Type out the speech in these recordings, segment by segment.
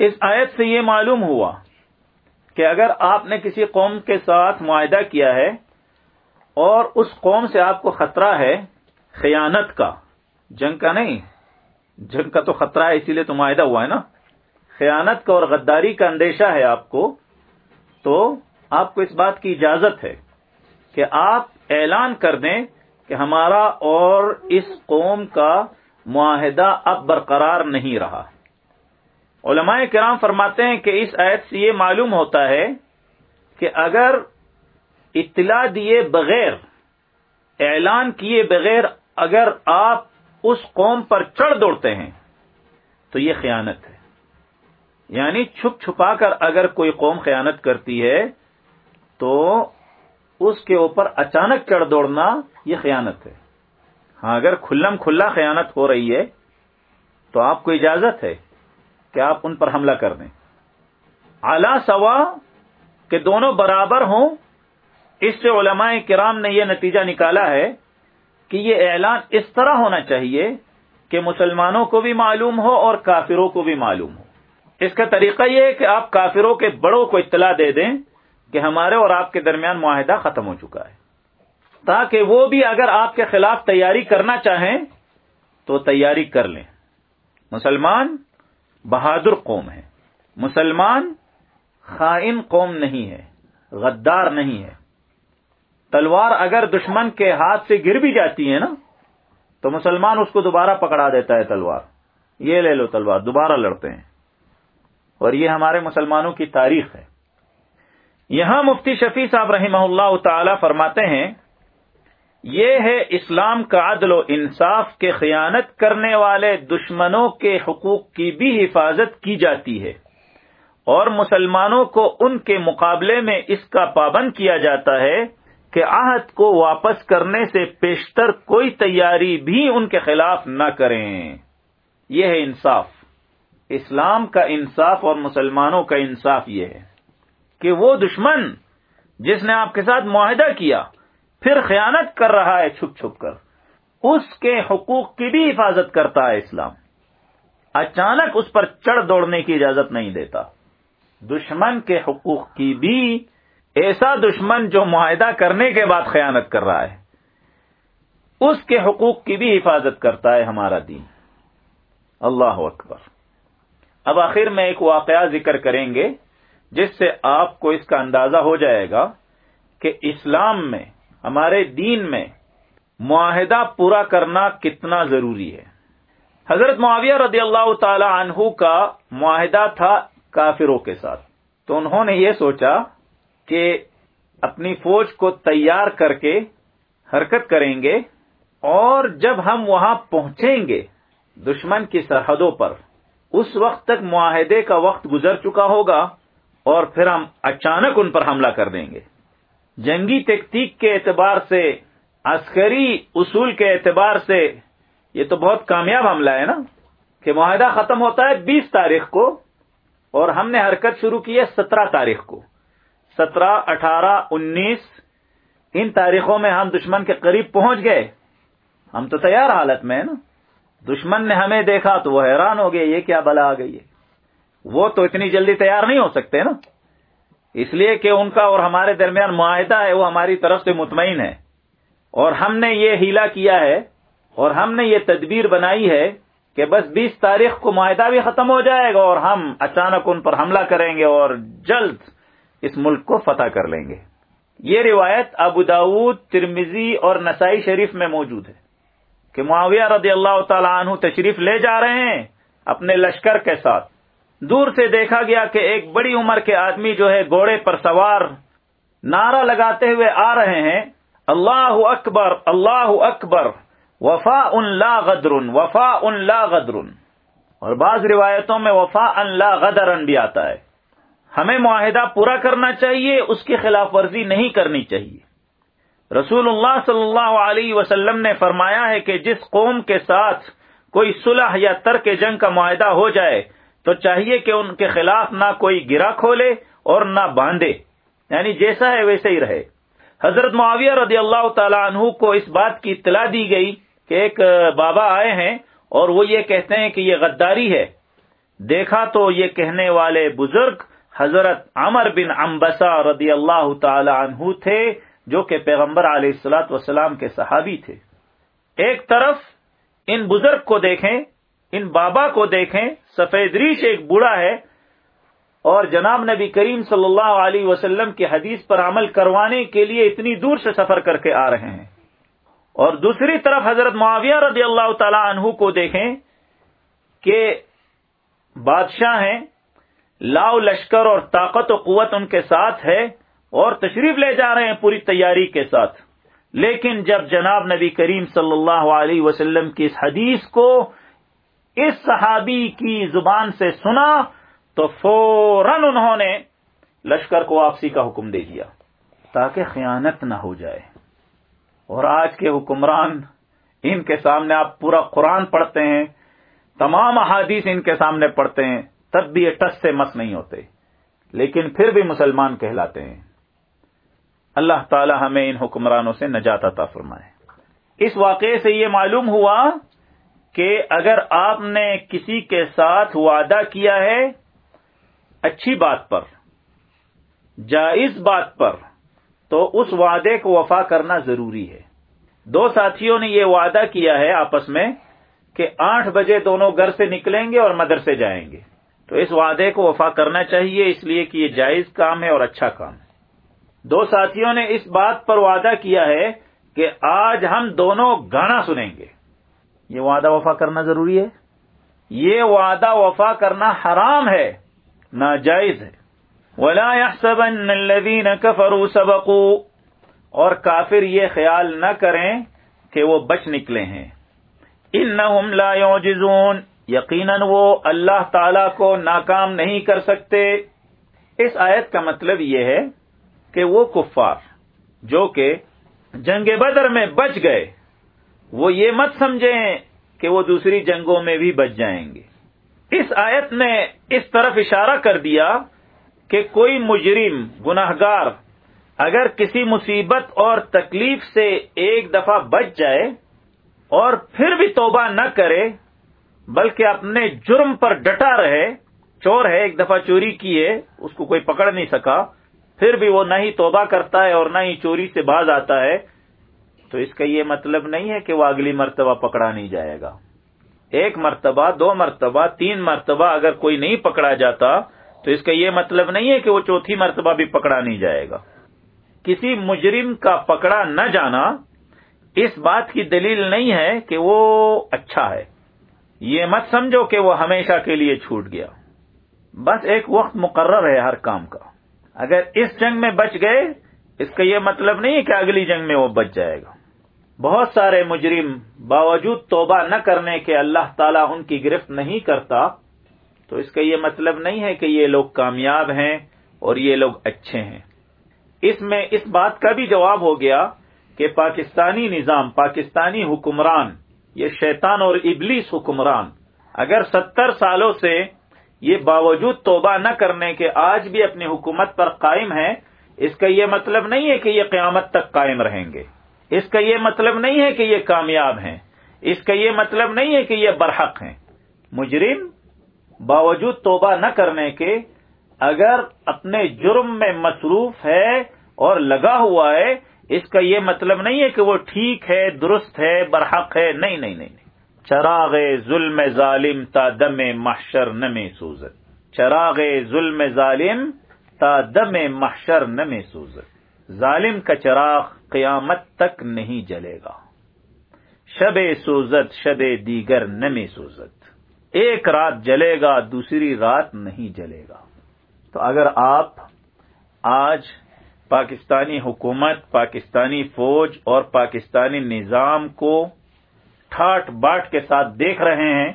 اس آیت سے یہ معلوم ہوا کہ اگر آپ نے کسی قوم کے ساتھ معاہدہ کیا ہے اور اس قوم سے آپ کو خطرہ ہے خیانت کا، جنگ کا نہیں، جنگ کا تو خطرہ ہے، اسی لیے تو معاہدہ ہوا ہے نا۔ خیانت کا اور غداری کا اندیشہ ہے آپ کو، تو آپ کو اس بات کی اجازت ہے کہ آپ اعلان کر دیں کہ ہمارا اور اس قوم کا معاہدہ اب برقرار نہیں رہا۔ علماء کرام فرماتے ہیں کہ اس آیت سے یہ معلوم ہوتا ہے کہ اگر اطلاع دیے بغیر، اعلان کیے بغیر اگر آپ اس قوم پر چڑھ دوڑتے ہیں، تو یہ خیانت ہے۔ یعنی چھپ چھپا کر اگر کوئی قوم خیانت کرتی ہے، تو اس کے اوپر اچانک چڑھ دوڑنا یہ خیانت ہے۔ ہاں اگر کھلم کھلا خیانت ہو رہی ہے، تو آپ کو اجازت ہے۔ کہ آپ ان پر حملہ کر دیں۔ اعلی سوا کہ دونوں برابر ہوں۔ اس سے علماء کرام نے یہ نتیجہ نکالا ہے کہ یہ اعلان اس طرح ہونا چاہیے کہ مسلمانوں کو بھی معلوم ہو اور کافروں کو بھی معلوم ہو۔ اس کا طریقہ یہ ہے کہ آپ کافروں کے بڑوں کو اطلاع دے دیں کہ ہمارے اور آپ کے درمیان معاہدہ ختم ہو چکا ہے۔ تاکہ وہ بھی اگر آپ کے خلاف تیاری کرنا چاہیں تو تیاری کر لیں۔ مسلمان بہادر قوم ہے مسلمان خائن قوم نہیں ہے غدار نہیں ہے تلوار اگر دشمن کے ہاتھ سے گر بھی جاتی ہے نا، تو مسلمان اس کو دوبارہ پکڑا دیتا ہے تلوار۔ یہ لے لو تلوار، دوبارہ لڑتے ہیں۔ اور یہ ہمارے مسلمانوں کی تاریخ ہے۔ یہاں مفتی شفیع صاحب رحمہ اللہ تعالی فرماتے ہیں یہ ہے اسلام کا عدل و انصاف کے خیانت کرنے والے دشمنوں کے حقوق کی بھی حفاظت کی جاتی ہے۔ اور مسلمانوں کو ان کے مقابلے میں اس کا پابند کیا جاتا ہے کہ آہت کو واپس کرنے سے پیشتر کوئی تیاری بھی ان کے خلاف نہ کریں۔ یہ ہے انصاف۔ اسلام کا انصاف اور مسلمانوں کا انصاف یہ ہے کہ وہ دشمن جس نے آپ کے ساتھ معاہدہ کیا پھر خیانت کر رہا ہے چھپ چھپ کر۔ اس کے حقوق کی بھی حفاظت کرتا ہے اسلام۔ اچانک اس پر چڑھ دوڑنے کی اجازت نہیں دیتا۔ دشمن کے حقوق کی بھی ایسا دشمن جو معاہدہ کرنے کے بعد خیانت کر رہا ہے۔ اس کے حقوق کی بھی حفاظت کرتا ہے ہمارا دین۔ اللہ اکبر۔ اب آخر میں ایک واقعہ ذکر کریں گے جس سے آپ کو اس کا اندازہ ہو جائے گا کہ اسلام میں ہمارے دین میں معاہدہ پورا کرنا کتنا ضروری ہے۔ حضرت معاویہ رضی اللہ تعالی عنہ کا معاہدہ تھا کافروں کے ساتھ۔ تو انہوں نے یہ سوچا کہ اپنی فوج کو تیار کر کے حرکت کریں گے اور جب ہم وہاں پہنچیں گے دشمن کی سرحدوں پر، اس وقت تک معاہدے کا وقت گزر چکا ہوگا اور پھر ہم اچانک ان پر حملہ کر دیں گے۔ جنگی تکنیک کے اعتبار سے، عسکری اصول کے اعتبار سے یہ تو بہت کامیاب حملہ ہے نا؟ کہ معاہدہ ختم ہوتا ہے بیس تاریخ کو اور ہم نے حرکت شروع کی ہے سترہ تاریخ کو۔ سترہ، اٹھارہ، انیس، ان تاریخوں میں ہم دشمن کے قریب پہنچ گئے۔ ہم تو تیار حالت میں ہیں نا؟ دشمن نے ہمیں دیکھا تو وہ حیران ہو گئے، یہ کیا بلا آ گئی ہے؟ وہ تو اتنی جلدی تیار نہیں ہو سکتے نا؟ اس لیے کہ ان کا اور ہمارے درمیان معاہدہ ہے، وہ ہماری طرف سے مطمئن ہے۔ اور ہم نے یہ ہیلا کیا ہے، اور ہم نے یہ تدبیر بنائی ہے کہ بس بیس تاریخ کو معاہدہ بھی ختم ہو جائے گا اور ہم اچانک ان پر حملہ کریں گے اور جلد اس ملک کو فتح کر لیں گے۔ یہ روایت ابو داود ترمیزی اور نسائی شریف میں موجود ہے کہ معاویہ رضی اللہ تعالی عنہ تشریف لے جا رہے ہیں اپنے لشکر کے ساتھ۔ دور سے دیکھا گیا کہ ایک بڑی عمر کے آدمی جو ہے گھوڑے پر سوار نعرہ لگاتے ہوئے آ رہے ہیں، اللہ اکبر اللہ اکبر وفا ان لا غدر وفا ان لا غدر۔ اور بعض روایتوں میں وفا ان لا غدر بھی آتا ہے۔ ہمیں معاہدہ پورا کرنا چاہیے، اس کی خلاف ورزی نہیں کرنی چاہیے۔ رسول اللہ صلی اللہ علیہ وسلم نے فرمایا ہے کہ جس قوم کے ساتھ کوئی صلح یا ترک جنگ کا معاہدہ ہو جائے تو چاہیے کہ ان کے خلاف نہ کوئی گرا کھولے اور نہ باندھے۔ یعنی جیسا ہے ویسے ہی رہے۔ حضرت معاویہ رضی اللہ تعالی عنہ کو اس بات کی اطلاع دی گئی کہ ایک بابا آئے ہیں اور وہ یہ کہتے ہیں کہ یہ غداری ہے۔ دیکھا تو یہ کہنے والے بزرگ حضرت عمر بن امبسا رضی اللہ تعالی عنہ تھے جو کہ پیغمبر علیہ السلاۃ وسلام کے صحابی تھے۔ ایک طرف ان بزرگ کو دیکھیں ان بابا کو دیکھیں، سفید ریش ایک بوڑھا ہے، اور جناب نبی کریم صلی اللہ علیہ وسلم کی حدیث پر عمل کروانے کے لیے اتنی دور سے سفر کر کے آ رہے ہیں۔ اور دوسری طرف حضرت معاویہ رضی اللہ تعالی عنہ کو دیکھیں کہ بادشاہ ہیں، لاؤ لشکر اور طاقت و قوت ان کے ساتھ ہے اور تشریف لے جا رہے ہیں پوری تیاری کے ساتھ۔ لیکن جب جناب نبی کریم صلی اللہ علیہ وسلم کی اس حدیث کو اس صحابی کی زبان سے سنا تو فوراً انہوں نے لشکر کو واپسی کا حکم دے دیا تاکہ خیانت نہ ہو جائے۔ اور آج کے حکمران ان کے سامنے آپ پورا قرآن پڑھتے ہیں، تمام احادیث ان کے سامنے پڑھتے ہیں تب بھی یہ ٹس سے مس نہیں ہوتے، لیکن پھر بھی مسلمان کہلاتے ہیں۔ اللہ تعالی ہمیں ان حکمرانوں سے نجات عطا فرمائے۔ اس واقعے سے یہ معلوم ہوا کہ اگر آپ نے کسی کے ساتھ وعدہ کیا ہے، اچھی بات پر، جائز بات پر، تو اس وعدے کو وفا کرنا ضروری ہے۔ دو ساتھیوں نے یہ وعدہ کیا ہے آپس میں کہ آٹھ بجے دونوں گھر سے نکلیں گے اور مدرسے جائیں گے۔ تو اس وعدے کو وفا کرنا چاہیے، اس لیے کہ یہ جائز کام ہے اور اچھا کام ہے۔ دو ساتھیوں نے اس بات پر وعدہ کیا ہے کہ آج ہم دونوں گانا سنیں گے۔ یہ وعدہ وفا کرنا ضروری ہے؟ یہ وعدہ وفا کرنا حرام ہے، ناجائز ہے۔ ولا يحسبن الذين كفروا سبقوا۔ اور کافر یہ خیال نہ کریں کہ وہ بچ نکلے ہیں۔ انہم لا يعجزون۔ یقیناً وہ اللہ تعالی کو ناکام نہیں کر سکتے۔ اس آیت کا مطلب یہ ہے کہ وہ کفار جو کہ جنگ بدر میں بچ گئے۔ وہ یہ مت سمجھیں کہ وہ دوسری جنگوں میں بھی بچ جائیں گے۔ اس آیت نے اس طرف اشارہ کر دیا کہ کوئی مجرم گناہ گار اگر کسی مصیبت اور تکلیف سے ایک دفعہ بچ جائے اور پھر بھی توبہ نہ کرے، بلکہ اپنے جرم پر ڈٹا رہے، چور ہے، ایک دفعہ چوری کی ہے اس کو کوئی پکڑ نہیں سکا، پھر بھی وہ نہ ہی توبہ کرتا ہے اور نہ ہی چوری سے باز آتا ہے تو اس کا یہ مطلب نہیں ہے کہ وہ اگلی مرتبہ پکڑا نہیں جائے گا۔ ایک مرتبہ، دو مرتبہ، تین مرتبہ اگر کوئی نہیں پکڑا جاتا، تو اس کا یہ مطلب نہیں ہے کہ وہ چوتھی مرتبہ بھی پکڑا نہیں جائے گا۔ کسی مجرم کا پکڑا نہ جانا، اس بات کی دلیل نہیں ہے کہ وہ اچھا ہے۔ یہ مت سمجھو کہ وہ ہمیشہ کے لیے چھوٹ گیا۔ بس ایک وقت مقرر ہے ہر کام کا۔ اگر اس جنگ میں بچ گئے، اس کا یہ مطلب نہیں ہے کہ اگلی جنگ میں وہ بچ جائے گا۔ بہت سارے مجرم باوجود توبہ نہ کرنے کے اللہ تعالیٰ ان کی گرفت نہیں کرتا، تو اس کا یہ مطلب نہیں ہے کہ یہ لوگ کامیاب ہیں اور یہ لوگ اچھے ہیں۔ اس میں اس بات کا بھی جواب ہو گیا کہ پاکستانی نظام، پاکستانی حکمران، یہ شیطان اور ابلیس حکمران، اگر ستر سالوں سے یہ باوجود توبہ نہ کرنے کے آج بھی اپنی حکومت پر قائم ہے اس کا یہ مطلب نہیں ہے کہ یہ قیامت تک قائم رہیں گے۔ اس کا یہ مطلب نہیں ہے کہ یہ کامیاب ہیں، اس کا یہ مطلب نہیں ہے کہ یہ برحق ہیں۔ مجرم باوجود توبہ نہ کرنے کے اگر اپنے جرم میں مصروف ہے اور لگا ہوا ہے، اس کا یہ مطلب نہیں ہے کہ وہ ٹھیک ہے، درست ہے، برحق ہے، نہیں نہیں نہیں چراغ ظلم ظالم تا دم محشر نم سوزت چراغ ظلم ظالم تا دم محشر نم سوزت ظالم کا چراغ قیامت تک نہیں جلے گا۔ شب سوزت شب دیگر نمی سوزت ایک رات جلے گا، دوسری رات نہیں جلے گا۔ تو اگر آپ آج پاکستانی حکومت، پاکستانی فوج اور پاکستانی نظام کو ٹھاٹ باٹ کے ساتھ دیکھ رہے ہیں،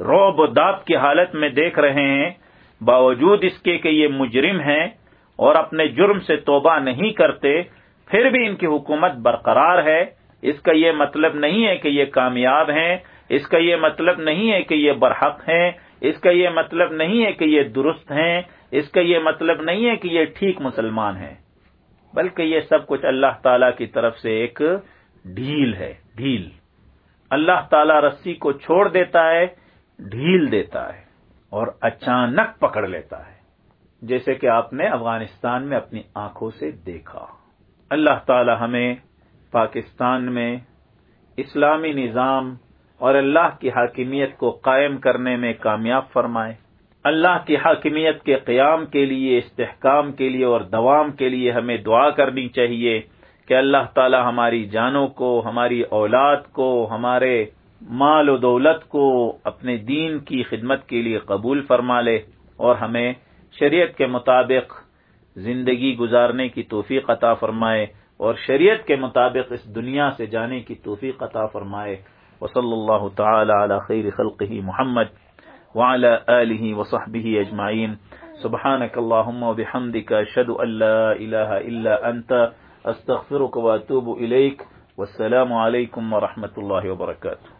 روب و داب کی حالت میں دیکھ رہے ہیں، باوجود اس کے کہ یہ مجرم ہیں اور اپنے جرم سے توبہ نہیں کرتے، پھر بھی ان کی حکومت برقرار ہے۔ اس کا یہ مطلب نہیں ہے کہ یہ کامیاب ہیں، اس کا یہ مطلب نہیں ہے کہ یہ برحق ہیں، اس کا یہ مطلب نہیں ہے کہ یہ درست ہیں، اس کا یہ مطلب نہیں ہے کہ یہ ٹھیک مسلمان ہیں۔ بلکہ یہ سب کچھ اللہ تعالی کی طرف سے ایک ڈھیل ہے، ڈھیل۔ اللہ تعالی رسی کو چھوڑ دیتا ہے، ڈھیل دیتا ہے اور اچانک پکڑ لیتا ہے۔ جیسے کہ آپ نے افغانستان میں اپنی آنکھوں سے دیکھا۔ اللہ تعالی ہمیں پاکستان میں اسلامی نظام اور اللہ کی حاکمیت کو قائم کرنے میں کامیاب فرمائے۔ اللہ کی حاکمیت کے قیام کے لیے، استحکام کے لیے اور دوام کے لیے ہمیں دعا کرنی چاہیے کہ اللہ تعالی ہماری جانوں کو، ہماری اولاد کو، ہمارے مال و دولت کو اپنے دین کی خدمت کے لیے قبول فرما لے اور ہمیں شریعت کے مطابق زندگی گزارنے کی توفیق عطا فرمائے اور شریعت کے مطابق اس دنیا سے جانے کی توفیق عطا فرمائے۔ وصلی اللہ تعالی علی خیر خلقه محمد وعلى آله وصحبه اجمعین۔ سبحانك اللهم وبحمدك اشهد ان لا اله الا انت استغفرك واتوب اليك والسلام عليكم ورحمه الله وبركاته